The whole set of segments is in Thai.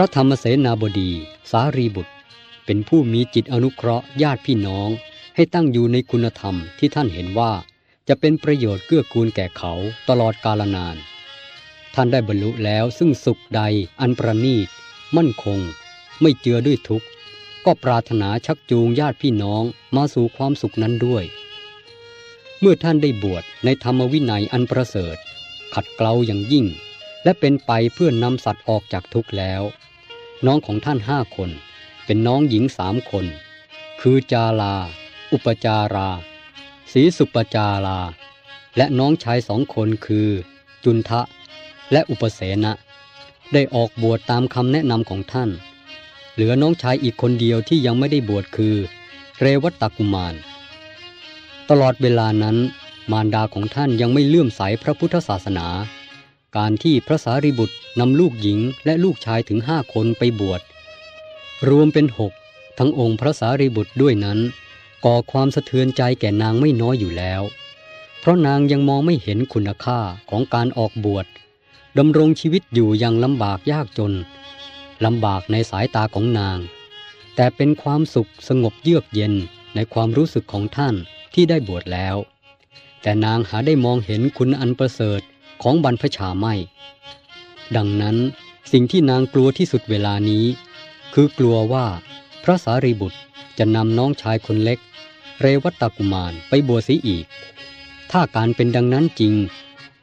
พระธรรมเสนาบดี สารีบุตร เป็นผู้มีจิตอนุเคราะห์ญาติพี่น้อง ให้ตั้งอยู่ในคุณธรรมที่ท่านเห็นว่า จะเป็นประโยชน์เกื้อกูลแก่เขาตลอดกาลนาน ท่านได้บรรลุแล้วซึ่งสุขใดอันประณีต มั่นคง ไม่เจือด้วยทุกข์ ก็ปรารถนาชักจูงญาติพี่น้องมาสู่ความสุขนั้นด้วย เมื่อท่านได้บวชในธรรมวินัยอันประเสริฐ ขัดเกลาอย่างยิ่ง และเป็นไปเพื่อนำสัตว์ออกจากทุกข์แล้ว น้องของท่านห้าคน เป็นน้องหญิงสามคน คือจาลาอุปจาราศรีสุปจารา และน้องชายสองคนคือ จุนทะ และอุปเสนะ ได้ออกบวชตามคำแนะนำของท่าน เหลือน้องชายอีกคนเดียวที่ยังไม่ได้บวชคือ เรวัตตกุมาร ตลอดเวลานั้น มารดาของท่านยังไม่เลื่อมใสพระพุทธศาสนา การที่พระสารีบุตรนำลูกหญิงและลูกชายถึงห้าคนไปบวช รวมเป็นหกทั้งองค์พระสารีบุตรด้วยนั้น ก่อความสะเทือนใจแก่นางไม่น้อยอยู่แล้ว เพราะนางยังมองไม่เห็นคุณค่าของการออกบวชดำรงชีวิตอยู่อย่างลำบากยากจนลำบากในสายตาของนาง แต่เป็นความสุขสงบเยือกเย็นในความรู้สึกของท่านที่ได้บวชแล้ว แต่นางหาได้มองเห็นคุณอันประเสริฐ ของบรรพชาไม่ ดังนั้นสิ่งที่นางกลัวที่สุดเวลานี้ คือกลัวว่าพระสารีบุตรจะนำน้องชายคนเล็ก เรวัตกุมารไปบวชเสียอีก ถ้าการเป็นดังนั้นจริง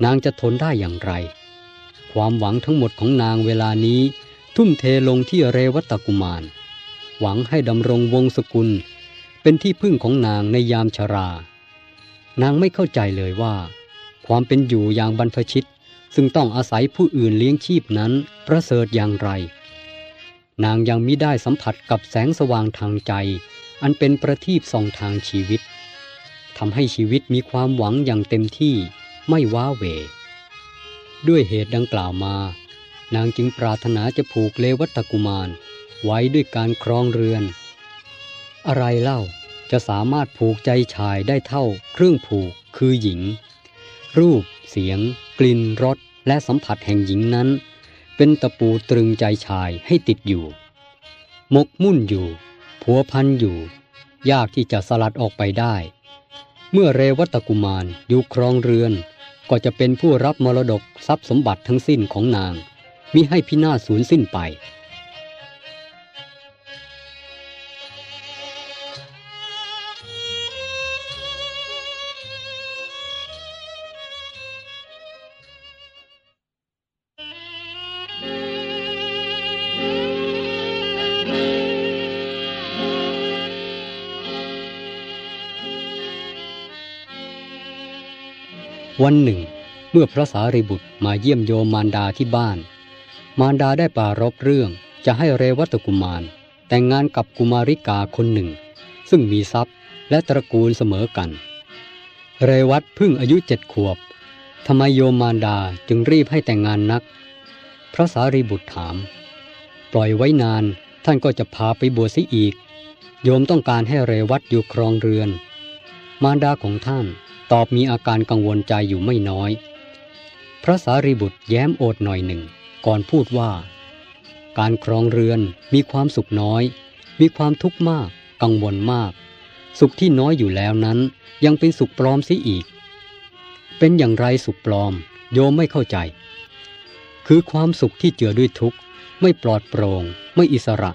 นางจะทนได้อย่างไร ความหวังทั้งหมดของนางเวลานี้ ทุ่มเทลงที่เรวัตตกุมาร หวังให้ดำรงวงศกุล เป็นที่พึ่งของนางในยามชรา นางไม่เข้าใจเลยว่า ความเป็นอยู่อย่างบรรพชิต ซึ่งต้องอาศัยผู้อื่นเลี้ยงชีพนั้นประเสริฐอย่างไร นางยังมิได้สัมผัสกับแสงสว่างทางใจ อันเป็นประทีปส่องทางชีวิตทำให้ชีวิตมีความหวังอย่างเต็มที่ไม่ว้าเหวด้วยเหตุดังกล่าวมา นางจึงปรารถนาจะผูกเลวัตกุมาร ไว้ด้วยการครองเรือน อะไรเล่าจะสามารถผูกใจชายได้เท่าเครื่องผูกคือหญิง รูป เสียง กลิ่นรสและสัมผัสแห่งหญิงนั้น เป็นตะปูตรึงใจชายให้ติดอยู่ มกมุ่นอยู่ ผัวพันอยู่ ยากที่จะสลัดออกไปได้ เมื่อเรวัตกุมารอยู่ครองเรือน ก็จะเป็นผู้รับมรดกทรัพย์สมบัติทั้งสิ้นของนางมิให้พินาศสูญสิ้นไป วันหนึ่ง เมื่อพระสารีบุตรมาเยี่ยมโยมมารดาที่บ้าน มารดาได้ปารบเรื่องจะให้เรวัตกุมาร แต่งงานกับกุมาริกาคนหนึ่ง ซึ่งมีทรัพย์และตระกูลเสมอกัน เรวัตพิ่งอายุเจ็ดขวบทำไมโยมมารดาจึงรีบให้แต่งงานนัก พระสารีบุตรถาม ปล่อยไว้นานท่านก็จะพาไปบวชซิอีก โยมต้องการให้เรวัตอยู่ครองเรือน มารดาของท่าน ตอบมีอาการกังวลใจอยู่ไม่น้อย พระสารีบุตรแย้มโอดหน่อยหนึ่ง ก่อนพูดว่า การครองเรือนมีความสุขน้อย มีความทุกข์มาก กังวลมาก สุขที่น้อยอยู่แล้วนั้น ยังเป็นสุขปลอมเสียอีก เป็นอย่างไรสุขปลอม โยมไม่เข้าใจ คือความสุขที่เจือด้วยทุกข์ ไม่ปลอดโปร่งไม่อิสระ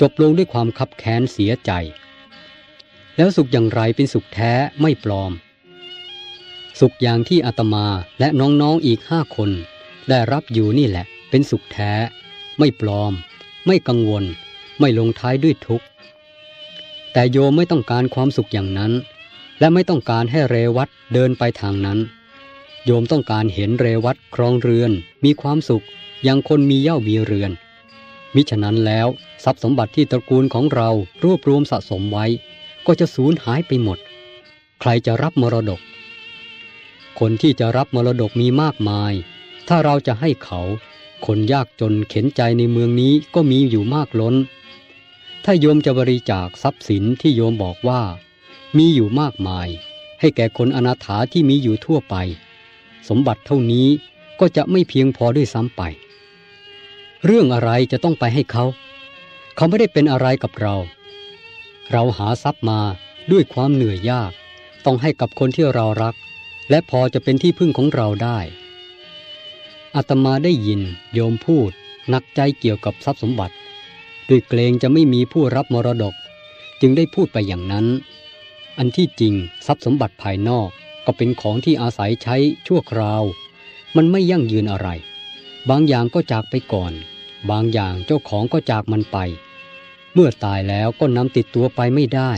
จบลงด้วยความคับแค้นเสียใจ แล้วสุขอย่างไรเป็นสุขแท้ไม่ปลอม สุขอย่างที่อาตมาและน้องๆอีกห้าคน ได้รับอยู่นี่แหละ เป็นสุขแท้ ไม่ปลอม ไม่กังวล ไม่ลงท้ายด้วยทุกข์ แต่โยมไม่ต้องการความสุขอย่างนั้น และไม่ต้องการให้เรวัตเดินไปทางนั้น โยมต้องการเห็นเรวัตครองเรือน มีความสุขอย่างคนมีเย่ามีเรือน มิฉะนั้นแล้วทรัพย์สมบัติที่ตระกูลของเรารวบรวมสะสมไว้ ก็จะสูญหายไปหมด ใครจะรับมรดก คนที่จะรับมรดกมีมากมาย ถ้าเราจะให้เขา คนยากจนเข็นใจในเมืองนี้ก็มีอยู่มากล้น ถ้าโยมจะบริจาคทรัพย์สินที่โยมบอกว่า มีอยู่มากมาย ให้แก่คนอนาถาที่มีอยู่ทั่วไป สมบัติเท่านี้ก็จะไม่เพียงพอด้วยซ้ำไป เรื่องอะไรจะต้องไปให้เขา เขาไม่ได้เป็นอะไรกับเรา เราหาทรัพย์มาด้วยความเหนื่อยยาก ต้องให้กับคนที่เรารัก และพอจะเป็นที่พึ่งของเราได้อาตมาได้ยินโยมพูดหนักใจเกี่ยวกับทรัพย์สมบัติด้วยเกรงจะไม่มีผู้รับมรดก จึงได้พูดไปอย่างนั้น อันที่จริงทรัพย์สมบัติภายนอกก็เป็นของที่อาศัยใช้ชั่วคราว มันไม่ยั่งยืนอะไร บางอย่างก็จากไปก่อน บางอย่างเจ้าของก็จากมันไป เมื่อตายแล้วก็นำติดตัวไปไม่ได้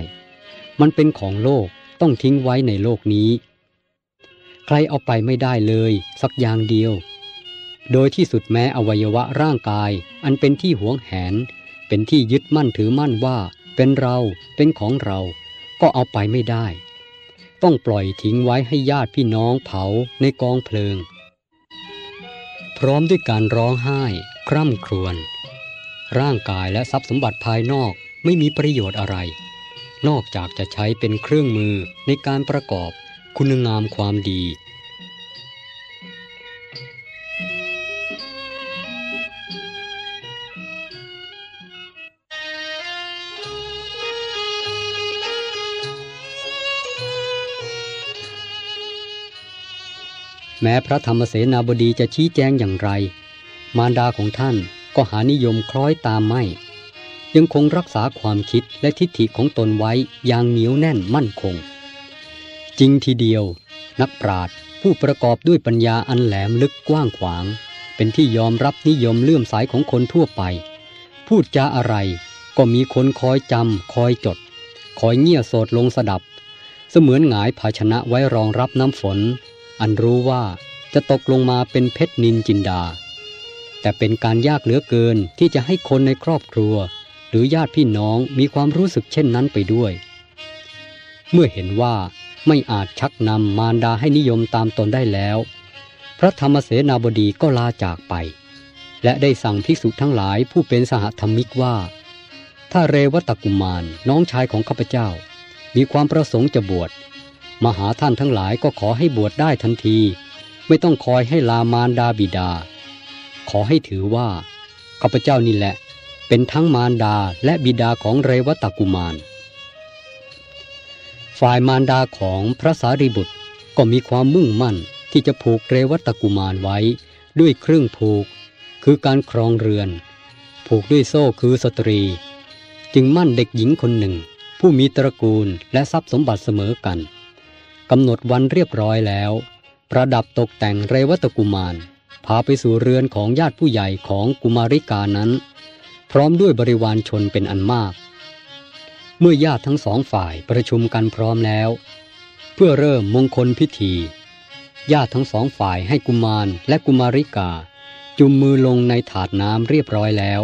มันเป็นของโลกต้องทิ้งไว้ในโลกนี้ ใครเอาไปไม่ได้เลย สักอย่างเดียว โดยที่สุดแม้อวัยวะร่างกาย อันเป็นที่หวงแหน เป็นที่ยึดมั่นถือมั่นว่า เป็นเราเป็นของเรา ก็เอาไปไม่ได้ ต้องปล่อยทิ้งไว้ให้ญาติพี่น้องเผาในกองเพลิง พร้อมด้วยการร้องไห้ คร่ำครวญร่างกายและทรัพย์สมบัติภายนอกไม่มีประโยชน์อะไร นอกจากจะใช้เป็นเครื่องมือในการประกอบ คุณงามความดี แม้พระธรรมเสนาบดีจะชี้แจงอย่างไร มารดาของท่านก็หานิยมคล้อยตามไม่ ยังคงรักษาความคิดและทิฏฐิของตนไว้อย่างเหนียวแน่นมั่นคง จริงทีเดียว นักปราชญ์ผู้ประกอบด้วยปัญญาอันแหลมลึกกว้างขวาง เป็นที่ยอมรับนิยมเลื่อมสายของคนทั่วไป พูดจาอะไรก็มีคนคอยจำคอยจด คอยเงี่ยโสดลงสดับ เสมือนหงายภาชนะไว้รองรับน้ำฝน อันรู้ว่าจะตกลงมาเป็นเพชรนินจินดา แต่เป็นการยากเหลือเกินที่จะให้คนในครอบครัว หรือญาติพี่น้องมีความรู้สึกเช่นนั้นไปด้วย เมื่อเห็นว่า ไม่อาจชักนำมารดาให้นิยมตามตนได้แล้ว พระธรรมเสนาบดีก็ลาจากไป และได้สั่งภิกษุทั้งหลายผู้เป็นสหธรรมิกว่า ถ้าเรวตกุมารน้องชายของข้าพเจ้า มีความประสงค์จะบวชมาหาท่านทั้งหลายก็ขอให้บวชได้ทันที ไม่ต้องคอยให้ลามารดาบิดา ขอให้ถือว่าข้าพเจ้านี่แหละ เป็นทั้งมารดาและบิดาของเรวตกุมาร ฝ่ายมารดาของพระสารีบุตรก็มีความมุ่งมั่นที่จะผูกเรวัตกุมารไว้ ด้วยเครื่องผูก คือการครองเรือน ผูกด้วยโซ่คือสตรี จึงมั่นเด็กหญิงคนหนึ่ง ผู้มีตระกูลและทรัพย์สมบัติเสมอกันกำหนดวันเรียบร้อยแล้ว ประดับตกแต่งเรวัตกุมาร พาไปสู่เรือนของญาติผู้ใหญ่ของกุมาริกานั้น พร้อมด้วยบริวารชนเป็นอันมาก เมื่อญาติทั้งสองฝ่ายประชุมกันพร้อมแล้ว เพื่อเริ่มมงคลพิธี ญาติทั้งสองฝ่ายให้กุมารและกุมาริกา จุมมือลงในถาดน้ำเรียบร้อยแล้ว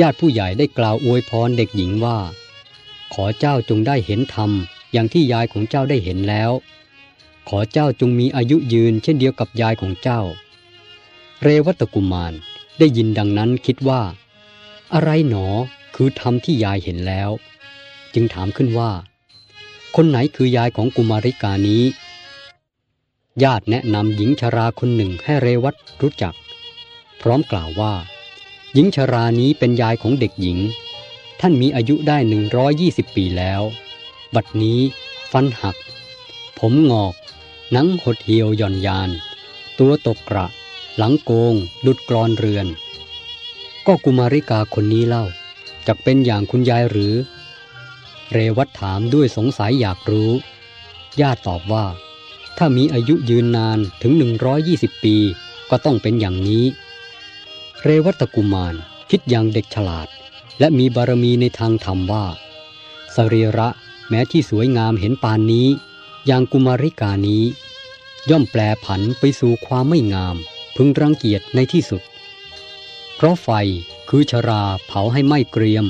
ญาติผู้ใหญ่ได้กล่าวอวยพรเด็กหญิงว่า ขอเจ้าจงได้เห็นธรรมอย่างที่ยายของเจ้าได้เห็นแล้ว ขอเจ้าจงมีอายุยืนเช่นเดียวกับยายของเจ้า เรวัตกุมารได้ยินดังนั้นคิดว่า อะไรหนอคือธรรมที่ยายเห็นแล้ว จึงถามขึ้นว่า คนไหนคือยายของกุมาริกานี้ ญาติแนะนำหญิงชราคนหนึ่งให้เรวัตรู้จัก พร้อมกล่าวว่า หญิงชรานี้เป็นยายของเด็กหญิง ท่านมีอายุได้หนึ่งร้อยยี่สิบปีแล้ว บัดนี้ฟันหัก ผมงอก หนังหดเหี่ยวหย่อนยาน ตัวตกกระ หลังโกง ดุดกรอนเรือน ก็กุมาริกาคนนี้เล่าจะเป็นอย่างคุณยายหรือ เรวัตถามด้วยสงสัยอยากรู้ญาติตอบว่า ถ้ามีอายุยืนนานถึง 120 ปี ก็ต้องเป็นอย่างนี้ เรวัตกุมารคิดอย่างเด็กฉลาด และมีบารมีในทางธรรมว่า สรีระแม้ที่สวยงามเห็นปานนี้ อย่างกุมาริกานี้ ย่อมแปลผันไปสู่ความไม่งาม พึงรังเกียจในที่สุด เพราะไฟคือชราเผาให้ไหม้เกรียม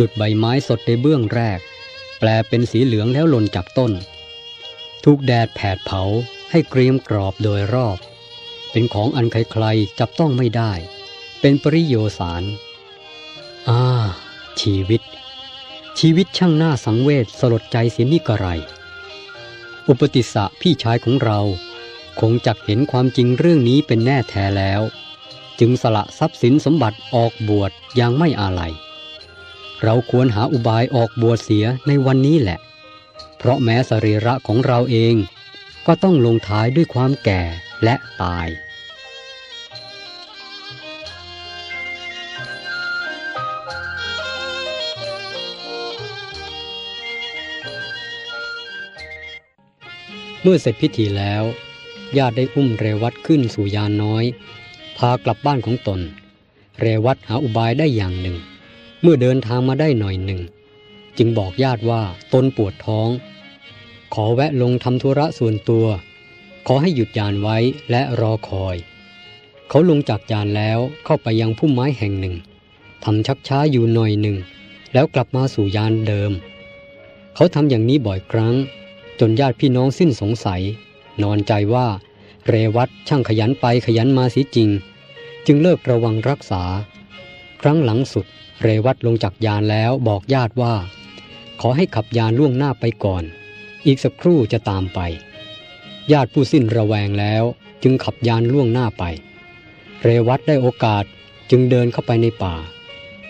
ดุดใบไม้สดในเบื้องแรก แปลเป็นสีเหลืองแล้วหล่นจากต้น ถูกแดดแผดเผาให้เกรียมกรอบโดยรอบ เป็นของอันใครๆจับต้องไม่ได้ เป็นปริโยสารอ่าชีวิต ชีวิตช่างหน่าสังเวชสลดใจเสียนี่กระไร อุปติสสะพี่ชายของเรา คงจักเห็นความจริงเรื่องนี้เป็นแน่แท้แล้ว จึงสละทรัพย์สินสมบัติออกบวชอย่างไม่อาลัย เราควรหาอุบายออกบวชเสียในวันนี้แหละ เพราะแม้สรีระของเราเองก็ต้องลงท้ายด้วยความแก่และตาย เมื่อเสร็จพิธีแล้ว ญาติได้อุ้มเรวัตขึ้นสู่ยานน้อย พากลับบ้านของตน เรวัตหาอุบายได้อย่างหนึ่ง เมื่อเดินทางมาได้หน่อยหนึ่ง จึงบอกญาติว่าตนปวดท้อง ขอแวะลงทำธุระส่วนตัว ขอให้หยุดยานไว้และรอคอย เขาลงจากยานแล้วเข้าไปยังพุ่มไม้แห่งหนึ่งทำชักช้าอยู่หน่อยหนึ่ง แล้วกลับมาสู่ยานเดิม เขาทำอย่างนี้บ่อยครั้ง จนญาติพี่น้องสิ้นสงสัย นอนใจว่า เรวัตช่างขยันไปขยันมาสีจริง จึงเลิกระวังรักษา ครั้งหลังสุด เรวัตลงจากยานแล้วบอกญาติว่า ขอให้ขับยานล่วงหน้าไปก่อน อีกสักครู่จะตามไป ญาติผู้สิ้นระแวงแล้วจึงขับยานล่วงหน้าไป เรวัตได้โอกาสจึงเดินเข้าไปในป่า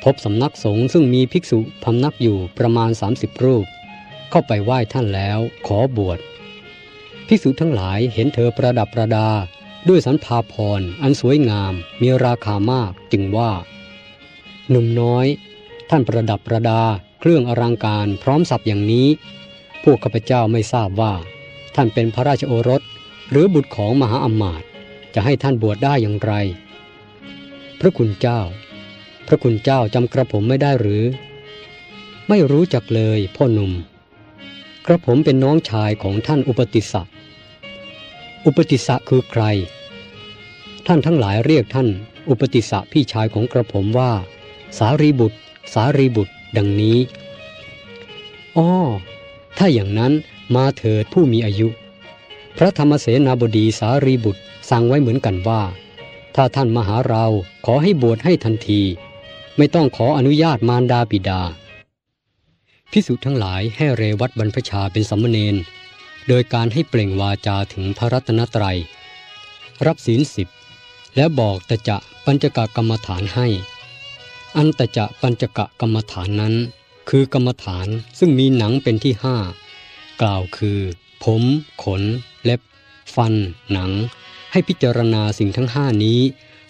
พบสำนักสงฆ์ซึ่งมีภิกษุพำนักอยู่ประมาณ 30 รูป เข้าไปไหว้ท่านแล้วขอบวชภิกษุทั้งหลายเห็นเธอประดับประดา ด้วยสันพาพรอันสวยงามมีราคามากจึงว่า หนุ่มน้อย ท่านประดับประดา เครื่องอลังการพร้อมสับอย่างนี้ พวกข้าพเจ้าไม่ทราบว่า ท่านเป็นพระราชโอรส หรือบุตรของมหาอมาตย์จะให้ท่านบวชได้อย่างไร พระคุณเจ้า พระคุณเจ้าจำกระผมไม่ได้หรือ ไม่รู้จักเลยพ่อหนุ่ม กระผมเป็นน้องชายของท่านอุปติสสะอุปติสสะคือใคร ท่านทั้งหลายเรียกท่านอุปติสสะพี่ชายของกระผมว่า สารีบุตร สารีบุตร ดังนี้อ้อถ้าอย่างนั้นมาเถิดผู้มีอายุ พระธรรมเสนาบดีสารีบุตรสั่งไว้เหมือนกันว่า ถ้าท่านมาหาเราขอให้บวชให้ทันที ไม่ต้องขออนุญาตมารดาบิดาพิสุทั้งหลายให้เรวัตบรรพชาเป็นสัมมเนนโดยการให้เปล่งวาจาถึงพระรัตนตรัย รับศีลสิบ แล้วบอกตะจะปัญจกกรรมฐานให้ อันตจะปัญจกะกรรมฐานนั้น คือกรรมฐานซึ่งมีหนังเป็นที่ห้ากล่าวคือ ผม ขน เล็บ ฟัน หนัง ให้พิจารณาสิ่งทั้งห้านี้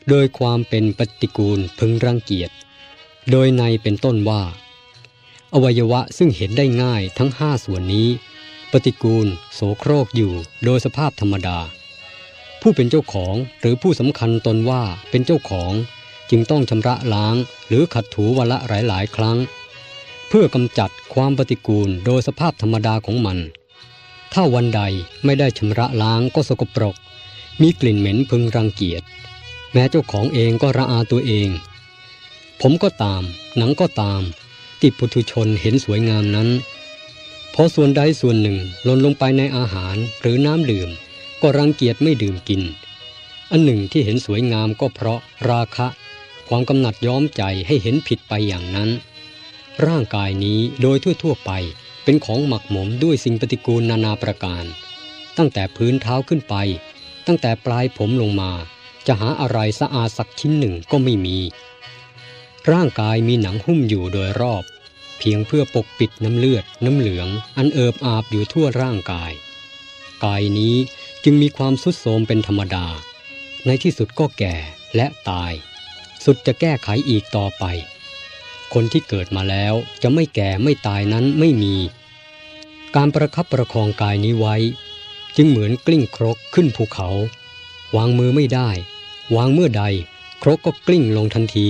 โดยความเป็นปฏิกูลพึงรังเกียจ โดยในเป็นต้นว่า อวัยวะซึ่งเห็นได้ง่ายทั้งห้าส่วนนี้ ปฏิกูล โสโครกอยู่โดยสภาพธรรมดา ผู้เป็นเจ้าของหรือผู้สำคัญตนว่าเป็นเจ้าของ จึงต้องชำระล้างหรือขัดถูวันละหลายๆ ครั้ง เพื่อกำจัดความปฏิกูลโดยสภาพธรรมดาของมัน ถ้าวันใดไม่ได้ชำระล้างก็สกปรก มีกลิ่นเหม็นพึงรังเกียจ แม้เจ้าของเองก็ระอาตัวเอง ผมก็ตาม หนังก็ตามที่ปุถุชนเห็นสวยงามนั้นพอส่วนใดส่วนหนึ่งหล่นลงไปในอาหารหรือน้ำดื่ม ก็รังเกียจไม่ดื่มกิน อันหนึ่งที่เห็นสวยงามก็เพราะราคะ ความกำหนัดย้อมใจให้เห็นผิดไปอย่างนั้น ร่างกายนี้โดยทั่วๆไปเป็นของหมักหมมด้วยสิ่งปฏิกูลนานาประการ ตั้งแต่พื้นเท้าขึ้นไป ตั้งแต่ปลายผมลงมา จะหาอะไรสะอาดสักชิ้นหนึ่งก็ไม่มี ร่างกายมีหนังหุ้มอยู่โดยรอบ เพียงเพื่อปกปิดน้ำเลือด น้ำเหลือง อันเอิบอาบอยู่ทั่วร่างกาย กายนี้จึงมีความสุดโทมเป็นธรรมดา ในที่สุดก็แก่และตาย สุดจะแก้ไขอีกต่อไป คนที่เกิดมาแล้วจะไม่แก่ไม่ตายนั้นไม่มี การประคับประคองกายนี้ไว้ จึงเหมือนกลิ้งครกขึ้นภูเขา วางมือไม่ได้ วางเมื่อใด ครกก็กลิ้งลงทันที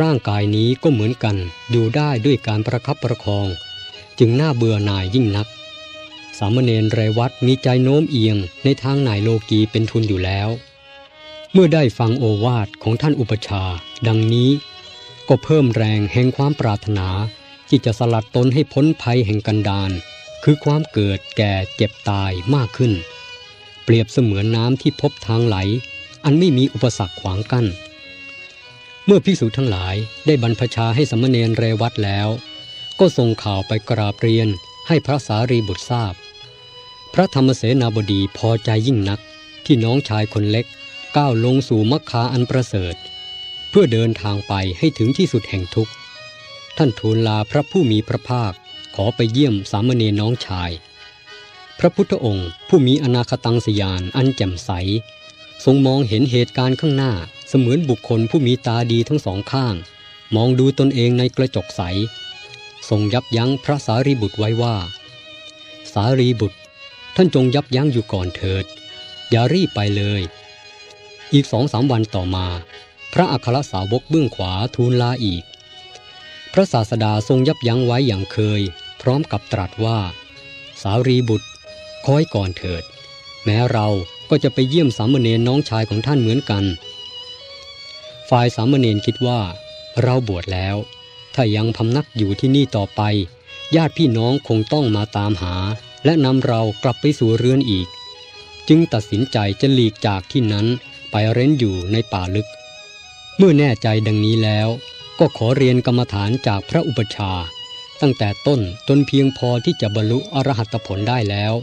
ร่างกายนี้ก็เหมือนกันอยู่ได้ด้วยการประคับประคอง จึงน่าเบื่อหน่ายยิ่งนักสามเณรไรวัดมีใจโน้มเอียงในทางไหนโลกีเป็นทุนอยู่แล้ว เมื่อได้ฟังโอวาทของท่านอุปชา ดังนี้ ก็เพิ่มแรงแห่งความปรารถนาที่จะสลัดตนให้พ้นภัยแห่งกันดานคือความเกิดแก่เจ็บตายมากขึ้น เปรียบเสมือนน้ำที่พบทางไหล อันไม่มีอุปสรรคขวางกัน้น เมื่อภิกษุทั้งหลายได้บรรพชาให้สมณเณรเรวัตแล้ว ก็ส่งข่าวไปกราบเรียนให้พระสารีบุตรทราบ พระธรรมเสนาบดีพอใจยิ่งนักที่น้องชายคนเล็ก ก้าวลงสู่มรรคาอันประเสริฐ เพื่อเดินทางไปให้ถึงที่สุดแห่งทุกข์ท่านทูลลาพระผู้มีพระภาคขอไปเยี่ยมสามเณรน้องชาย พระพุทธองค์ผู้มีอนาคตังสยานอันแจ่มใส ทรงมองเห็นเหตุการณ์ข้างหน้าเสมือนบุคคลผู้มีตาดีทั้งสองข้าง มองดูตนเองในกระจกใส ทรงยับยั้งพระสารีบุตรไว้ว่า สารีบุตร ท่านจงยับยั้งอยู่ก่อนเถิด อย่ารีบไปเลย อีกสองสามวันต่อมา พระอัครสาวกเบื้องขวาทูลลาอีก พระศาสดาทรงยับยั้งไว้อย่างเคย พร้อมกับตรัสว่า สารีบุตรคอยก่อนเถิด แม้เราก็จะไปเยี่ยมสามเณรน้องชายของท่านเหมือนกัน ฝ่ายสามเณรคิดว่า เราบวชแล้ว ถ้ายังพำนักอยู่ที่นี่ต่อไป ญาติพี่น้องคงต้องมาตามหา และนำเรากลับไปสู่เรือนอีก จึงตัดสินใจจะหลีกจากที่นั้น ไปเร้นอยู่ในป่าลึก เมื่อแน่ใจดังนี้แล้วก็ขอเรียนกรรมฐานจากพระอุปชา ตั้งแต่ต้นจนเพียงพอที่จะบรรลุอรหัตผลได้แล้ว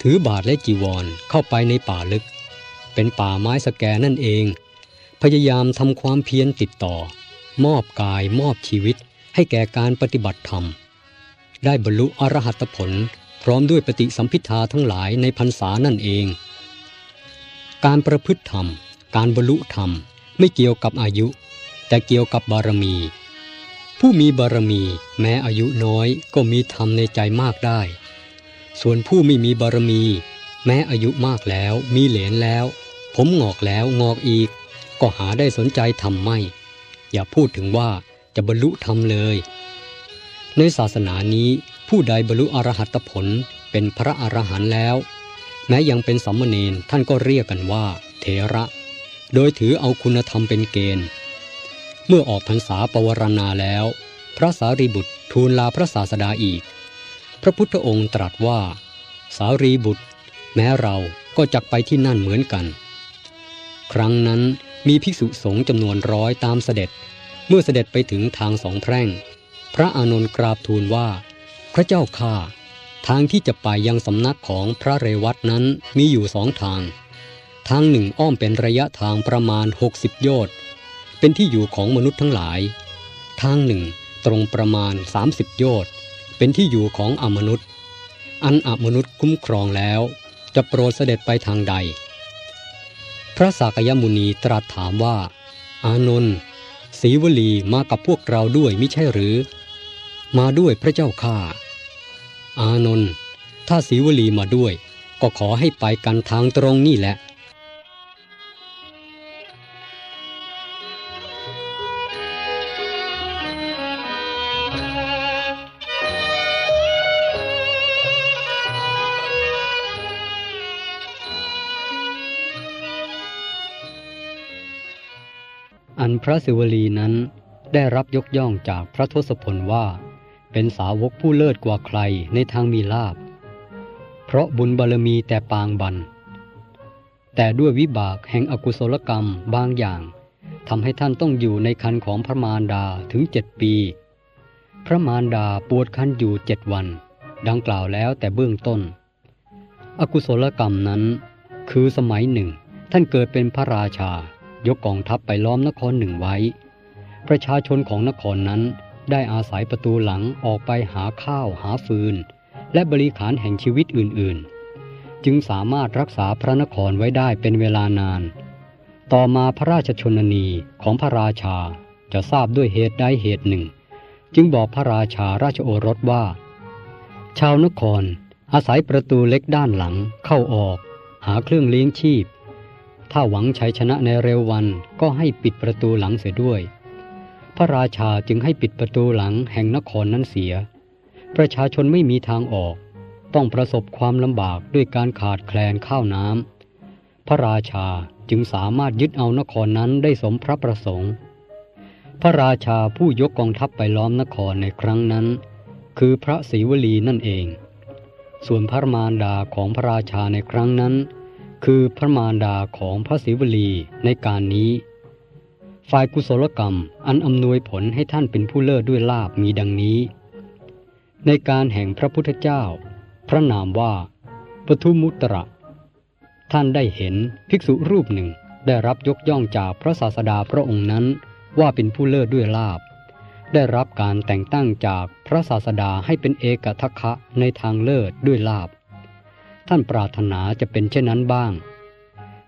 ถือบาทและจีวรเข้าไปในป่าลึก เป็นป่าไม้สแกนั่นเอง พยายามทำความเพียรติดต่อ มอบกายมอบชีวิตให้แก่การปฏิบัติธรรม ได้บรรลุอรหัตผลพร้อมด้วยปฏิสัมพิทาทั้งหลายในพรรษานั่นเอง การประพฤติธรรม การบรรลุธรรม ไม่เกี่ยวกับอายุ แต่เกี่ยวกับบารมี ผู้มีบารมีแม้อายุน้อยก็มีธรรมในใจมากได้ ส่วนผู้ไม่มีบารมี แม้อายุมากแล้วมีเหลนแล้ว ผมงอกแล้วงอกอีก ก็หาได้สนใจทำไม่ อย่าพูดถึงว่าจะบรรลุธรรมเลย ในศาสนานี้ผู้ใดบรรลุอรหัตผลเป็นพระอรหันต์แล้ว แม้ยังเป็นสัมมเนนท่านก็เรียกกันว่าเถระ โดยถือเอาคุณธรรมเป็นเกณฑ์ เมื่อออกพรรษาปวารณาแล้ว พระสารีบุตรทูลลาพระศาสดาอีก พระพุทธองค์ตรัสว่า สารีบุตร แม้เราก็จักไปที่นั่นเหมือนกัน ครั้งนั้นมีภิกษุสงฆ์จำนวนร้อยตามเสด็จ เมื่อเสด็จไปถึงทางสองแพร่ง พระอานนท์กราบทูลว่า พระเจ้าข้า ทางที่จะไปยังสำนักของพระเรวัตนั้นมีอยู่สองทาง ทางหนึ่งอ้อมเป็นระยะทางประมาณ 60 โยชน์ เป็นที่อยู่ของมนุษย์ทั้งหลาย ทางหนึ่งตรงประมาณ 30 โยชน์ เป็นที่อยู่ของอมนุษย์ อันอมนุษย์คุ้มครองแล้ว จะโปรดเสด็จไปทางใด พระสากยมุนีตรัสถามว่า อานนท์ศรีวลีมากับพวกเราด้วยมิใช่หรือ มาด้วยพระเจ้าข้า อานนท์ถ้าศรีวลีมาด้วย ก็ขอให้ไปกันทางตรงนี่แหละอันพระศิวลีนั้นได้รับยกย่องจากพระทศพลว่า เป็นสาวกผู้เลิศกว่าใครในทางมีลาภเพราะบุญบารมีแต่ปางบัน แต่ด้วยวิบากแห่งอกุศลกรรมบางอย่างทำให้ท่านต้องอยู่ในคันของพระมารดาถึงเจ็ดปี พระมารดาปวดคันอยู่เจ็ดวัน ดังกล่าวแล้วแต่เบื้องต้น อกุศลกรรมนั้น คือสมัยหนึ่ง ท่านเกิดเป็นพระราชา ยกกองทัพไปล้อมนครหนึ่งไว้ ประชาชนของนครนั้น ได้อาศัยประตูหลังออกไปหาข้าวหาฟืน และบริขารแห่งชีวิตอื่นๆ จึงสามารถรักษาพระนครไว้ได้เป็นเวลานาน ต่อมาพระราชชนนีของพระราชาจะทราบด้วยเหตุใดเหตุหนึ่ง จึงบอกพระราชาราชโอรสว่า ชาวนครอาศัยประตูเล็กด้านหลังเข้าออก หาเครื่องเลี้ยงชีพ ถ้าหวังชัยชนะในเร็ววันก็ให้ปิดประตูหลังเสียด้วย พระราชาจึงให้ปิดประตูหลังแห่งนครนั้นเสีย ประชาชนไม่มีทางออก ต้องประสบความลำบากด้วยการขาดแคลนข้าวน้ำพระราชาจึงสามารถยึดเอานครนั้นได้สมพระประสงค์ พระราชาผู้ยกกองทัพไปล้อมนครในครั้งนั้น คือพระศรีวลีนั่นเอง ส่วนพระมารดาของพระราชาในครั้งนั้น คือพระมารดาของพระศรีวลีในการนี้ ฝ่ายกุศลกรรมอันอำนวยผลให้ท่านเป็นผู้เลิศด้วยลาบมีดังนี้ ในการแห่งพระพุทธเจ้า พระนามว่าปทุมุตระ ท่านได้เห็นภิกษุรูปหนึ่งได้รับยกย่องจากพระศาสดาพระองค์นั้นว่าเป็นผู้เลิศด้วยลาบ ได้รับการแต่งตั้งจากพระศาสดาให้เป็นเอกทัคคะในทางเลิศด้วยลาบ ท่านปรารถนาจะเป็นเช่นนั้นบ้าง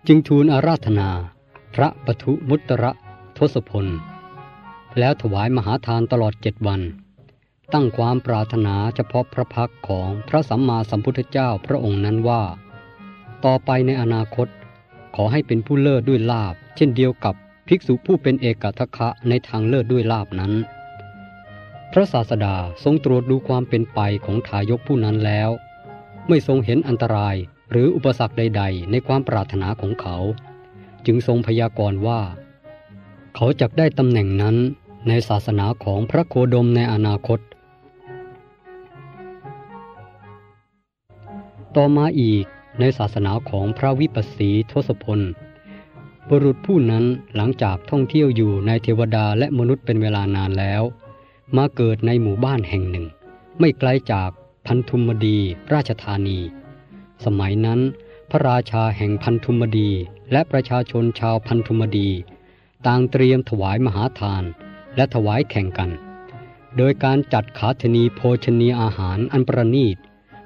จึงทูลอาราธนา พระปทุมุตระ ทศพล แล้วถวายมหาทานตลอดเจ็ดวัน ตั้งความปรารถนาเฉพาะพระพักของพระสัมมาสัมพุทธเจ้าพระองค์นั้นว่า ต่อไปในอนาคตขอให้เป็นผู้เลิศด้วยลาบ เช่นเดียวกับภิกษุผู้เป็นเอกทัคคะในทางเลิศด้วยลาบนั้น พระศาสดาทรงตรวจดูความเป็นไปของทายกผู้นั้นแล้ว ไม่ทรงเห็นอันตรายหรืออุปสรรคใด ๆ ในความปรารถนาของเขา จึงทรงพยากรณ์ว่า เขาจะได้ตำแหน่งนั้นในศาสนาของพระโคดมในอนาคต ต่อมาอีกในศาสนาของพระวิปัสสีทศพล บุรุษผู้นั้นหลังจากท่องเที่ยวอยู่ในเทวดาและมนุษย์เป็นเวลานานแล้ว มาเกิดในหมู่บ้านแห่งหนึ่ง ไม่ไกลจากพันธุมดีราชธานี สมัยนั้น พระราชาแห่งพันธุมดีและประชาชนชาวพันธุมดี ต่างเตรียมถวายมหาทานและถวายแข่งกัน โดยการจัดขาธนีโภชนีอาหารอันประณีต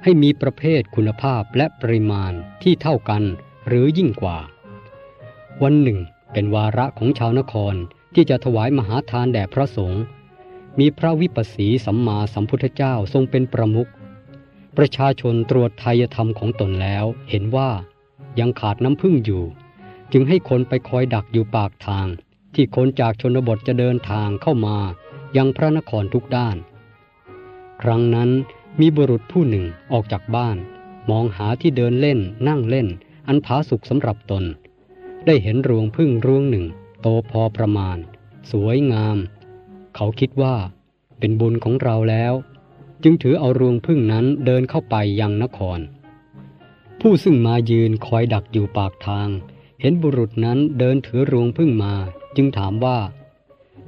ให้มีประเภทคุณภาพและปริมาณที่เท่ากันหรือยิ่งกว่า วันหนึ่ง เป็นวาระของชาวนครที่จะถวายมหาทานแด่พระสงฆ์มีพระวิปัสสีสัมมาสัมพุทธเจ้าทรงเป็นประมุขประชาชนตรวจทายธรรมของตนแล้วเห็นว่ายังขาดน้ำพึ่งอยู่ จึงให้คนไปคอยดักอยู่ปากทาง ที่คนจากชนบทจะเดินทางเข้ามายังพระนครทุกด้าน ครั้งนั้นมีบุรุษผู้หนึ่งออกจากบ้าน มองหาที่เดินเล่นนั่งเล่น อันผาสุกสำหรับตน ได้เห็นรวงพึ่งรวงหนึ่ง โตพอประมาณ สวยงาม เขาคิดว่า เป็นบุญของเราแล้ว จึงถือเอารวงพึ่งนั้นเดินเข้าไปยังนคร ผู้ซึ่งมายืนคอยดักอยู่ปากทาง เห็นบุรุษนั้นเดินถือรวงพึ่งมา จึงถามว่า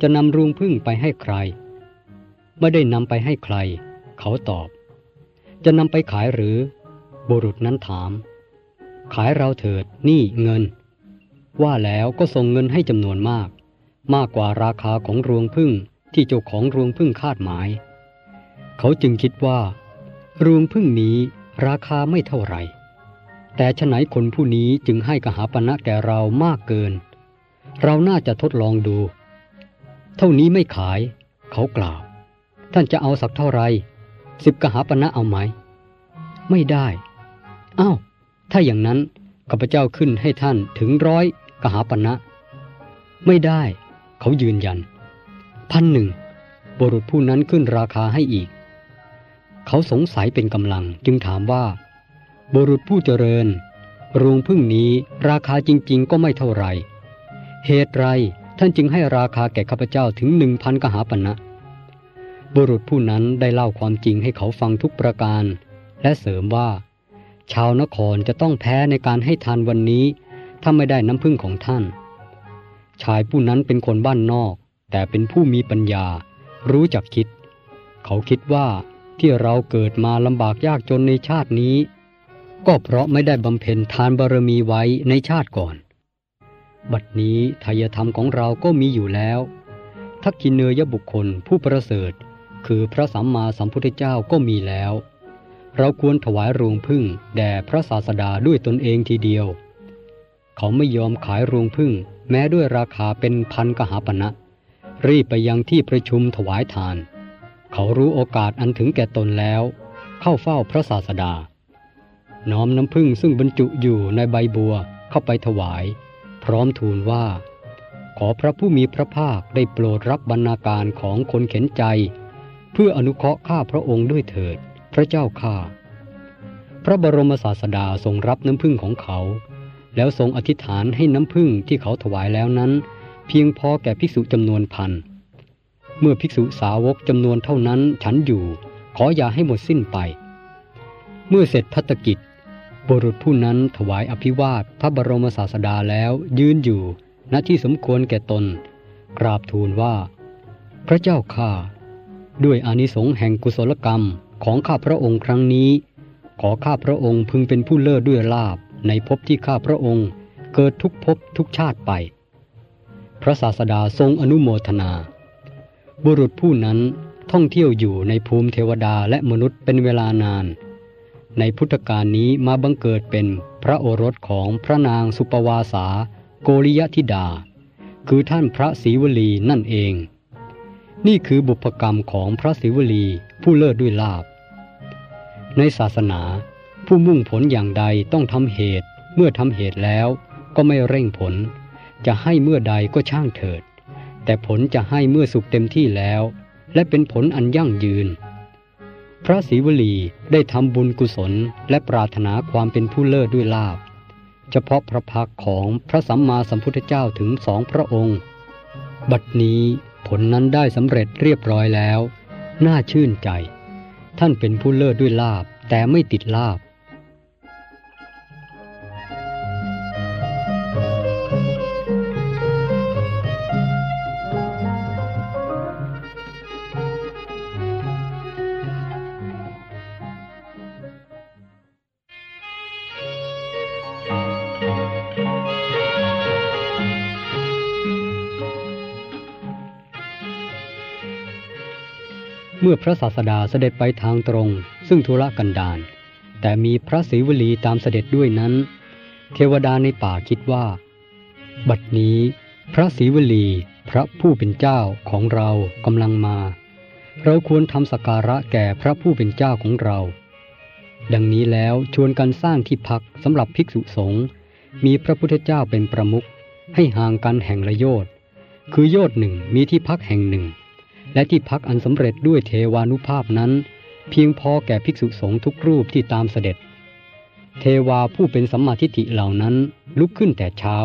จะนำรวงพึ่งไปให้ใคร ไม่ได้นำไปให้ใคร เขาตอบ จะนำไปขายหรือ บุรุษนั้นถาม ขายเราเถิดนี่เงิน ว่าแล้วก็ส่งเงินให้จำนวนมาก มากกว่าราคาของรวงพึ่งที่เจ้าของรวงพึ่งคาดหมาย เขาจึงคิดว่า รวงพึ่งนี้ราคาไม่เท่าไหร่ แต่ฉไหนคนผู้นี้จึงให้กหาปณะแก่เรามากเกิน เราน่าจะทดลองดู เท่านี้ไม่ขาย เขากล่าว ท่านจะเอาสักเท่าไรสิบกหาปณะเอาไหม ไม่ได้อ้าวถ้าอย่างนั้นข้าพเจ้าขึ้นให้ท่านถึงร้อยกหาปณะ ไม่ได้ เขายืนยัน พันหนึ่งบุรุษผู้นั้นขึ้นราคาให้อีก เขาสงสัยเป็นกำลังจึงถามว่าบุรุษผู้เจริญรวงพึ่งนี้ราคาจริง ๆ ก็ไม่เท่าไร เหตุไรท่านจึงให้ราคาแก่ข้าพเจ้าถึงหนึ่งพันกหาปณะบุรุษผู้นั้นได้เล่าความจริงให้เขาฟังทุกประการ และเสริมว่า ชาวนครจะต้องแพ้ในการให้ทานวันนี้ ถ้าไม่ได้น้ำพึ่งของท่าน ชายผู้นั้นเป็นคนบ้านนอก แต่เป็นผู้มีปัญญา รู้จักคิด เขาคิดว่าที่เราเกิดมาลำบากยากจนในชาตินี้ ก็เพราะไม่ได้บำเพ็ญทานบารมีไว้ในชาติก่อน บัดนี้ทายธรรมของเราก็มีอยู่แล้ว ทักกินเนยบุคคลผู้ประเสริฐ คือพระสัมมาสัมพุทธเจ้าก็มีแล้ว เราควรถวายรวงพึ่งแด่พระศาสดาด้วยตนเองทีเดียว เขาไม่ยอมขายรวงพึ่ง แม้ด้วยราคาเป็นพันกหาปณะรีบไปยังที่ประชุมถวายทาน เขารู้โอกาสอันถึงแก่ตนแล้ว เข้าเฝ้าพระศาสดา น้อมน้ำพึ่งซึ่งบรรจุอยู่ในใบบัวเข้าไปถวาย พร้อมทูลว่า ขอพระผู้มีพระภาคได้โปรดรับบรรณาการของคนเข็นใจ เพื่ออนุเคราะห์ข้าพระองค์ด้วยเถิด พระเจ้าข้าพระบรมศาสดาทรงรับน้ำพึ่งของเขา แล้วทรงอธิษฐานให้น้ำพึ่งที่เขาถวายแล้วนั้น เพียงพอแก่ภิกษุจำนวนพันเมื่อภิกษุสาวกจำนวนเท่านั้นฉันอยู่ ขออย่าให้หมดสิ้นไป เมื่อเสร็จพัตกิจ บุรุษผู้นั้นถวายอภิวาทพระบรมศาสดาแล้วยืนอยู่ณที่สมควรแก่ตน กราบทูลว่า พระเจ้าข้าด้วยอานิสงส์แห่งกุศลกรรมของข้าพระองค์ครั้งนี้ ขอข้าพระองค์พึงเป็นผู้เลิศด้วยลาบในภพที่ข้าพระองค์เกิดทุกภพทุกชาติไป พระศาสดาทรงอนุโมทนา บุรุษผู้นั้นท่องเที่ยวอยู่ในภูมิเทวดาและมนุษย์เป็นเวลานาน ในพุทธกาลนี้มาบังเกิดเป็นพระโอรสของพระนางสุปวาสา โกริยธิดา คือท่านพระศรีวลีนั่นเอง นี่คือบุพกรรมของพระศรีวลีผู้เลิศด้วยลาบ ในศาสนา ผู้มุ่งผลอย่างใดต้องทำเหตุ เมื่อทำเหตุแล้วก็ไม่เร่งผล จะให้เมื่อใดก็ช่างเถิด แต่ผลจะให้เมื่อสุขเต็มที่แล้ว และเป็นผลอันยั่งยืน พระศรีวลีได้ทำบุญกุศลและปรารถนาความเป็นผู้เลิศด้วยลาบ เฉพาะพระพักของพระสัมมาสัมพุทธเจ้าถึงสองพระองค์ บัดนี้ผลนั้นได้สำเร็จเรียบร้อยแล้ว น่าชื่นใจ ท่านเป็นผู้เลิศด้วยลาบแต่ไม่ติดลาบ มื่อพระศาสดาเสด็จไปทางตรง ซึ่งธุระกันดารแต่มีพระศรีวลีตามเสด็จด้วยนั้น เทวดาในป่าคิดว่า บัดนี้ พระศรีวลีพระผู้เป็นเจ้าของเรากำลังมา เราควรทำสักการะแก่พระผู้เป็นเจ้าของเรา ดังนี้แล้วชวนกันสร้างที่พักสำหรับภิกษุสงฆ์มีพระพุทธเจ้าเป็นประมุขให้ห่างกันแห่งละโยชน์คือโยชน์หนึ่งมีที่พักแห่งหนึ่ง และที่พักอันสำเร็จด้วยเทวานุภาพนั้น เพียงพอแก่ภิกษุสงฆ์ทุกรูปที่ตามเสด็จ เทวาผู้เป็นสัมมาทิฏฐิเหล่านั้นลุกขึ้นแต่เช้า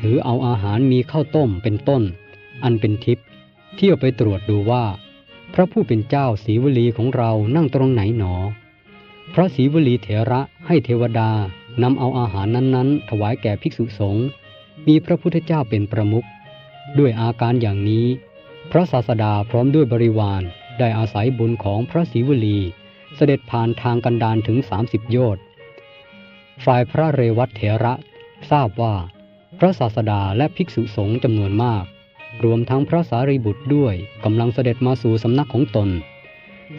ถือเอาอาหารมีข้าวต้มเป็นต้น อันเป็นทิพย์เที่ยวไปตรวจดูว่า พระผู้เป็นเจ้าศรีวลีของเรานั่งตรงไหนหนอ พระศรีวลีเถระให้เทวดานำเอาอาหารนั้นๆ ถวายแก่ภิกษุสงฆ์มีพระพุทธเจ้าเป็นประมุขด้วยอาการอย่างนี้ พระศาสดาพร้อมด้วยบริวารได้อาศัยบุญของพระศรีวลีเสด็จผ่านทางกันดานถึง 30 โยชน์ฝ่ายพระเรวัตเถระทราบว่า พระศาสดาและภิกษุสงฆ์จำนวนมาก รวมทั้งพระสารีบุตรด้วยกำลังเสด็จมาสู่สำนักของตน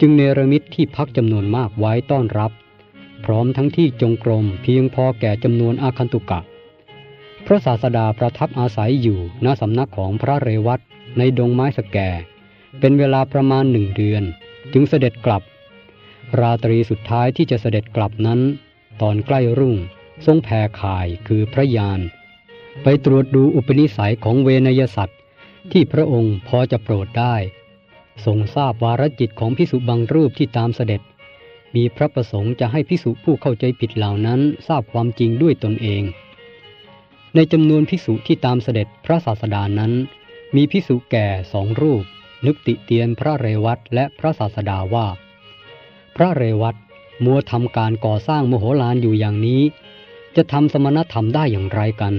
จึงเนรมิตที่พักจำนวนมากไว้ต้อนรับ พร้อมทั้งที่จงกรมเพียงพอแก่จำนวนอาคันตุกะ พระศาสดาประทับอาศัยอยู่ณสำนักของพระเรวัต ในดงไม้สแกเป็นเวลาประมาณหนึ่งเดือน จึงเสด็จกลับ ราตรีสุดท้ายที่จะเสด็จกลับนั้น ตอนใกล้รุ่ง ทรงแผ่ข่ายคือพระยาน ไปตรวจดูอุปนิสัยของเวนยสัตว์ที่พระองค์พอจะโปรดได้ ทรงทราบวารจิตของพิสุบางรูปที่ตามเสด็จ มีพระประสงค์จะให้พิสุผู้เข้าใจผิดเหล่านั้นทราบความจริงด้วยตนเอง ในจำนวนพิสุที่ตามเสด็จพระศาสดานั้น มีพิสุแก่สองรูป นึกติเตียนพระเรวัตและพระศาสดาว่า พระเรวัตมัวทำการก่อสร้างมโหฬารอยู่อย่างนี้ จะทำสมณธรรมได้อย่างไรกัน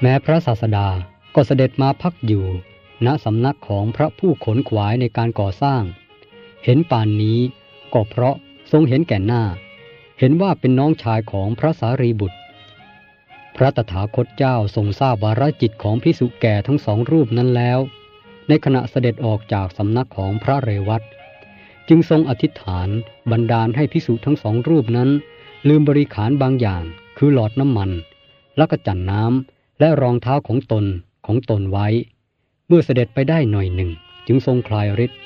แม้พระศาสดาก็เสด็จมาพักอยู่ ณสำนักของพระผู้ขนขวายในการก่อสร้าง เห็นป่านนี้ก็เพราะทรงเห็นแก่หน้า เห็นว่าเป็นน้องชายของพระสารีบุตร พระตถาคตเจ้าทรงทราบวาระจิตของพิสุแก่ทั้งสองรูปนั้นแล้ว ในขณะเสด็จออกจากสำนักของพระเรวัตจึงทรงอธิษฐานบันดาลให้พิสุทั้งสองรูปนั้น ลืมบริขารบางอย่าง คือหลอดน้ำมันและกระจันน้ำและรองเท้าของตนของตนไว้ เมื่อเสด็จไปได้หน่อยหนึ่ง จึงทรงคลายฤทธิ์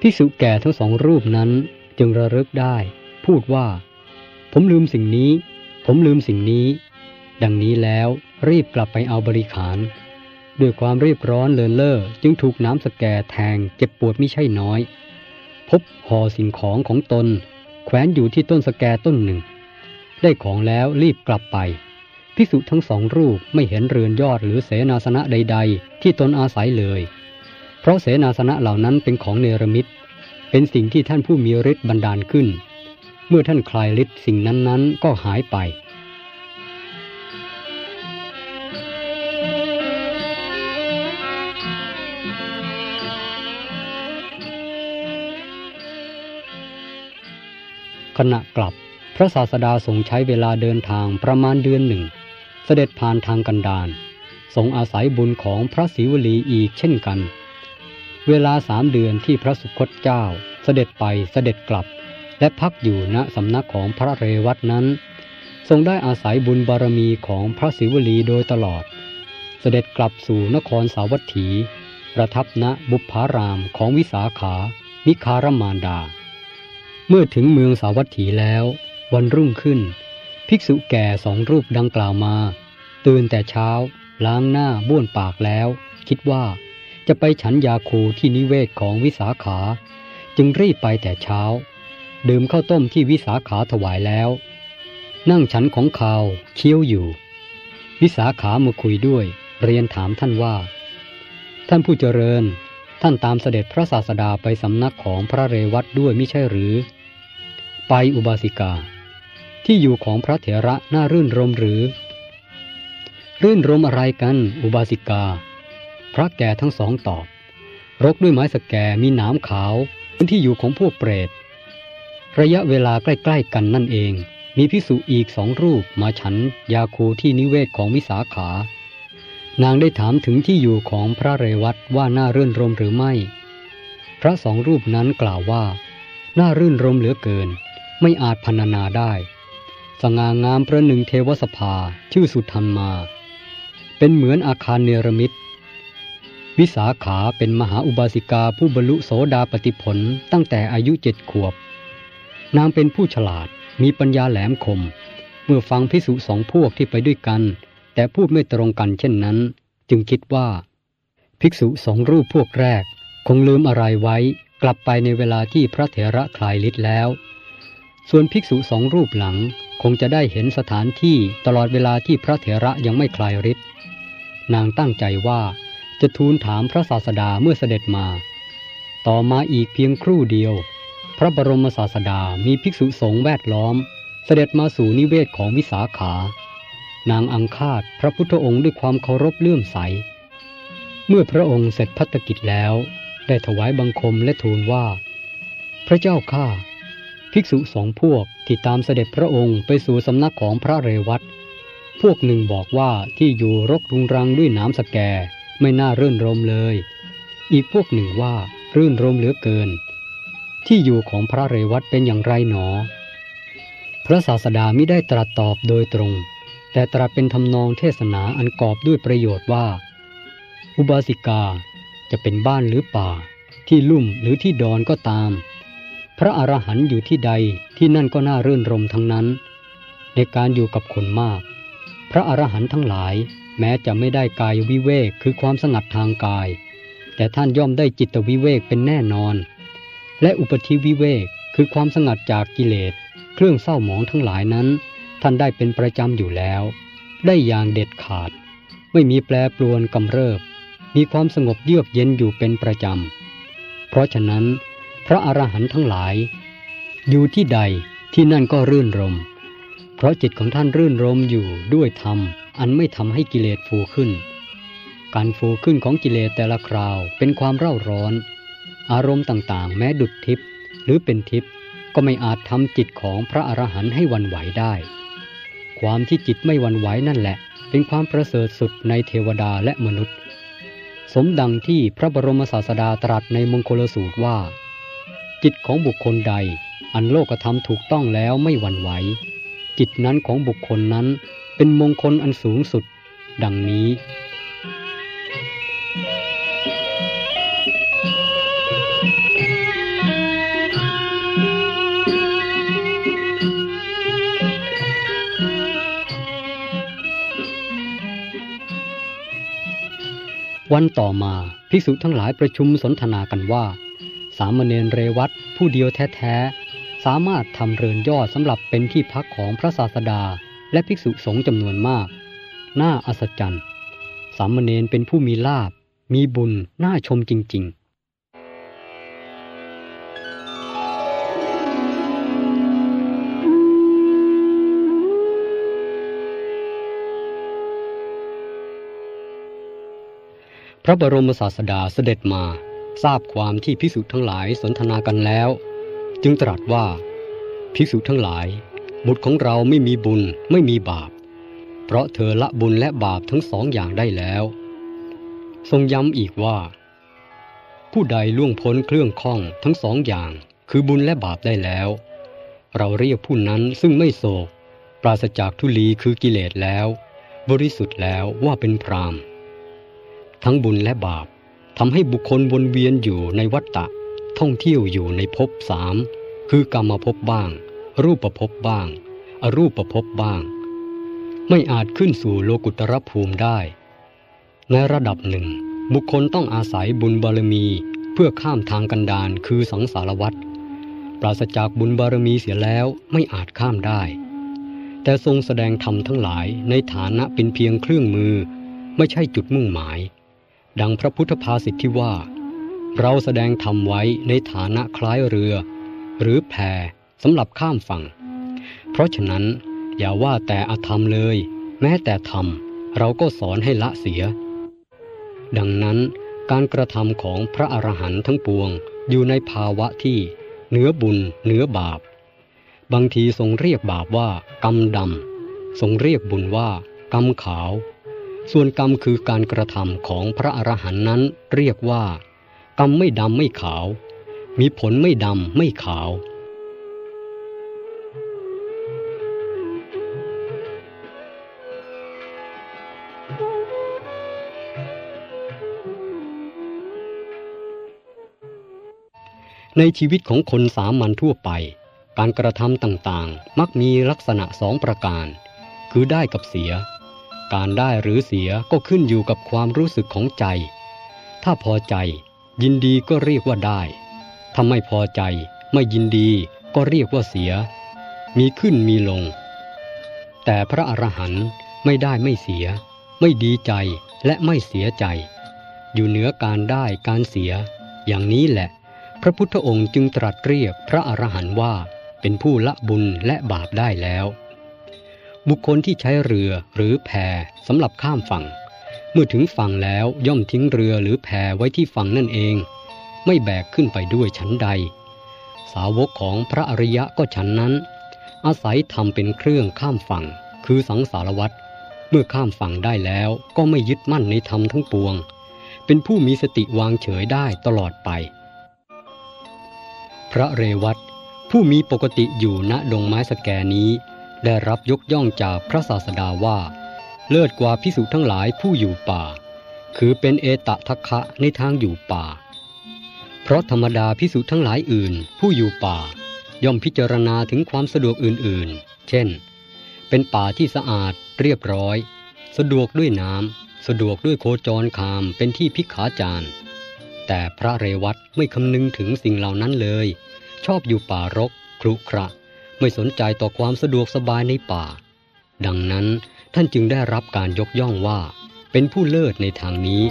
พิสุแก่ทั้งสองรูปนั้นจึงระลึกได้ พูดว่า ผมลืมสิ่งนี้ ผมลืมสิ่งนี้ ดังนี้แล้วรีบกลับไปเอาบริขาร ด้วยความรีบร้อนเลินเล่อจึงถูกน้ำสแกแทงเจ็บปวดไม่ใช่น้อย พบห่อสิ่งของของตน แขวนอยู่ที่ต้นสแกต้นหนึ่ง ได้ของแล้วรีบกลับไปพิสุทั้งสองรูปไม่เห็นเรือนยอดหรือเสนาสนะใด ๆ ที่ตนอาศัยเลย เพราะเสนาสนะเหล่านั้นเป็นของเนรมิตเป็นสิ่งที่ท่านผู้มีฤทธิ์บันดาลขึ้น เมื่อท่านคลายฤทธิ์สิ่งนั้นๆ ก็หายไป ณะกลับพระศาสดาทรงใช้เวลาเดินทางประมาณเดือนหนึ่ง เสด็จผ่านทางกันดารทรงอาศัยบุญของพระศิวลีอีกเช่นกัน เวลาสามเดือนที่พระสุคตเจ้า เสด็จไปเสด็จกลับ และพักอยู่ณสำนักของพระเรวัตนั้น ทรงได้อาศัยบุญบารมีของพระศิวลีโดยตลอด เสด็จกลับสู่นครสาวัตถี ประทับณบุพารามของวิสาขามิคารมานดา เมื่อถึงเมืองสาวัตถีแล้ว วันรุ่งขึ้น ภิกษุแก่สองรูปดังกล่าวมา ตื่นแต่เช้า ล้างหน้าบ้วนปากแล้ว คิดว่าจะไปฉันยาคูที่นิเวศของวิสาขา จึงรีบไปแต่เช้า ดื่มข้าวต้มที่วิสาขาถวายแล้ว นั่งฉันของเขาเคี้ยวอยู่ วิสาขามาคุยด้วย เรียนถามท่านว่า ท่านผู้เจริญ ท่านตามเสด็จพระศาสดาไปสำนักของพระเรวัตด้วยไม่ใช่หรือ ไปอุบาสิกา ที่อยู่ของพระเถระน่ารื่นรมหรือ รื่นรมอะไรกันอุบาสิกา พระแก่ทั้งสองตอบ รกด้วยไม้สแกมีหนามขาวเป็นที่อยู่ของพวกเปรต ระยะเวลาใกล้ๆกันนั่นเอง มีพิสุอีกสองรูปมาฉันยาคูที่นิเวศของวิสาขา นางได้ถามถึงที่อยู่ของพระเรวัตว่าน่ารื่นรมหรือไม่ พระสองรูปนั้นกล่าวว่า น่ารื่นรมเหลือเกิน ไม่อาจพรรณนาได้ สง่างามประหนึ่งเทวสภาชื่อสุทันมา เป็นเหมือนอาคารเนรมิต วิสาขาเป็นมหาอุบาสิกาผู้บรรลุโสดาปติผลตั้งแต่อายุเจ็ดขวบ นางเป็นผู้ฉลาดมีปัญญาแหลมคม เมื่อฟังพิสุสองพวกที่ไปด้วยกัน แต่พูดไม่ตรงกันเช่นนั้น จึงคิดว่า ภิกษุสองรูปพวกแรก คงลืมอะไรไว้ กลับไปในเวลาที่พระเถระคลายฤทธิ์แล้ว ส่วนภิกษุสองรูปหลังคงจะได้เห็นสถานที่ตลอดเวลาที่พระเถระยังไม่คลายฤทธิ์นางตั้งใจว่าจะทูลถามพระศาสดาเมื่อเสด็จมา ต่อมาอีกเพียงครู่เดียว พระบรมศาสดามีภิกษุสงฆ์แวดล้อม เสด็จมาสู่นิเวศของวิสาขา นางอังคาดพระพุทธองค์ด้วยความเคารพเลื่อมใส เมื่อพระองค์เสร็จพัฒกิจแล้ว ได้ถวายบังคมและทูลว่า พระเจ้าข้าภิกษุสองพวกที่ตามเสด็จพระองค์ไปสู่สำนักของพระเรวัตพวกหนึ่งบอกว่าที่อยู่รกรุงรังด้วยน้ำสแกไม่น่ารื่นรมเลย อีกพวกหนึ่งว่ารื่นรมเหลือเกิน ที่อยู่ของพระเรวัตเป็นอย่างไรหนอ พระศาสดาไม่ได้ตรัสตอบโดยตรง แต่ตรัสเป็นทำนองเทศนาอันกอบด้วยประโยชน์ว่า อุบาสิกาจะเป็นบ้านหรือป่า ที่ลุ่มหรือที่ดอนก็ตาม พระอรหันต์อยู่ที่ใดที่นั่นก็น่ารื่นรมทั้งนั้น ในการอยู่กับคนมาก พระอรหันต์ทั้งหลาย แม้จะไม่ได้กายวิเวกคือความสงัดทางกาย แต่ท่านย่อมได้จิตวิเวกเป็นแน่นอน และอุปธิวิเวกคือความสงัดจากกิเลสเครื่องเศร้าหมองทั้งหลายนั้น ท่านได้เป็นประจำอยู่แล้ว ได้อย่างเด็ดขาด ไม่มีแปรปรวนกำเริบ มีความสงบเยือกเย็นอยู่เป็นประจำ เพราะฉะนั้น พระอรหันต์ทั้งหลาย อยู่ที่ใดที่นั่นก็รื่นรม เพราะจิตของท่านรื่นรมอยู่ด้วยธรรม อันไม่ทำให้กิเลสฟูขึ้น การฟูขึ้นของกิเลสแต่ละคราวเป็นความเร่าร้อน อารมณ์ต่างๆ แม้ดุดทิพย์หรือเป็นทิพย์ก็ไม่อาจทำจิตของพระอรหันต์ให้วันไหวได้ ความที่จิตไม่วันไหวนั่นแหละ เป็นความประเสริฐสุดในเทวดาและมนุษย์ สมดังที่พระบรมศาสดาตรัสในมงคลสูตรว่า จิตของบุคคลใด อันโลกธรรมถูกต้องแล้วไม่หวั่นไหว จิตนั้นของบุคคลนั้นเป็นมงคลอันสูงสุด ดังนี้ วันต่อมาภิกษุทั้งหลายประชุมสนทนากันว่า สามเณรเรวัตผู้เดียวแท้ๆ สามารถทำเรือนยอดสำหรับเป็นที่พักของพระศาสดา และภิกษุสงฆ์จำนวนมาก น่าอัศจรรย์ สามเณรเป็นผู้มีลาบมีบุญน่าชมจริง ๆ พระบรมศาสดาเสด็จมาทราบความที่ภิกษุทั้งหลายสนทนากันแล้ว จึงตรัสว่าภิกษุทั้งหลาย บุตรของเราไม่มีบุญไม่มีบาป เพราะเธอละบุญและบาปทั้งสองอย่างได้แล้ว ทรงย้ำอีกว่า ผู้ใดล่วงพ้นเครื่องข้องทั้งสองอย่าง คือบุญและบาปได้แล้ว เราเรียกผู้นั้นซึ่งไม่โศก ปราศจากทุลีคือกิเลสแล้ว บริสุทธิ์แล้วว่าเป็นพราม ทั้งบุญและบาปทำให้บุคคลวนเวียนอยู่ในวัฏฏะท่องเที่ยวอยู่ในภพสามคือกรรมภพบ้าง รูปภพบ้าง อรูปภพบ้าง ไม่อาจขึ้นสู่โลกุตรภูมิได้ ในระดับหนึ่ง บุคคลต้องอาศัยบุญบารมีเพื่อข้ามทางกันดารคือสังสารวัฏปราศจากบุญบารมีเสียแล้วไม่อาจข้ามได้ แต่ทรงแสดงธรรมทั้งหลายในฐานะเป็นเพียงเครื่องมือ ไม่ใช่จุดมุ่งหมาย ดังพระพุทธภาษิตที่ว่า เราแสดงธรรมไว้ในฐานะคล้ายเรือ หรือแพสำหรับข้ามฝั่ง เพราะฉะนั้นอย่าว่าแต่อธรรมเลย แม้แต่ธรรมเราก็สอนให้ละเสีย ดังนั้นการกระทำของพระอรหันต์ทั้งปวงอยู่ในภาวะที่เหนือบุญเหนือบาป บางทีทรงเรียกบาปว่ากรรมดำทรงเรียกบุญว่ากรรมขาว ส่วนกรรมคือการกระทำของพระอรหันต์นั้นเรียกว่า กรรมไม่ดำไม่ขาว มีผลไม่ดำไม่ขาว ในชีวิตของคนสามัญทั่วไป การกระทำต่างๆ มักมีลักษณะสองประการ คือได้กับเสีย การได้หรือเสียก็ขึ้นอยู่กับความรู้สึกของใจ ถ้าพอใจ ยินดีก็เรียกว่าได้ ถ้าไม่พอใจ ไม่ยินดีก็เรียกว่าเสีย มีขึ้นมีลง แต่พระอรหันต์ไม่ได้ไม่เสีย ไม่ดีใจและไม่เสียใจ อยู่เหนือการได้การเสีย อย่างนี้แหละ พระพุทธองค์จึงตรัสเรียกพระอรหันต์ว่าเป็นผู้ละบุญและบาปได้แล้ว บุคคลที่ใช้เรือหรือแพสำหรับข้ามฝั่ง เมื่อถึงฝั่งแล้วย่อมทิ้งเรือหรือแพไว้ที่ฝั่งนั่นเอง ไม่แบกขึ้นไปด้วยชั้นใด สาวกของพระอริยะก็ฉันนั้น อาศัยทำเป็นเครื่องข้ามฝั่ง คือสังสารวัตรเมื่อข้ามฝั่งได้แล้วก็ไม่ยึดมั่นในธรรมทั้งปวง เป็นผู้มีสติวางเฉยได้ตลอดไป พระเรวัตผู้มีปกติอยู่ณดงไม้สแกนี้ ได้รับยกย่องจากพระศาสดาว่า เลิศกว่าพิสุทั้งหลายผู้อยู่ป่า คือเป็นเอตะทัคคะในทางอยู่ป่า เพราะธรรมดาพิสุทั้งหลายอื่น ผู้อยู่ป่า ย่อมพิจารณาถึงความสะดวกอื่นๆ เช่น เป็นป่าที่สะอาดเรียบร้อย สะดวกด้วยน้ำสะดวกด้วยโคจรคามเป็นที่พิกขาจารแต่พระเรวัตไม่คำนึงถึงสิ่งเหล่านั้นเลย ชอบอยู่ป่ารกครุขระ ไม่สนใจต่อความสะดวกสบายในป่า ดังนั้นท่านจึงได้รับการยกย่องว่า เป็นผู้เลิศในทางนี้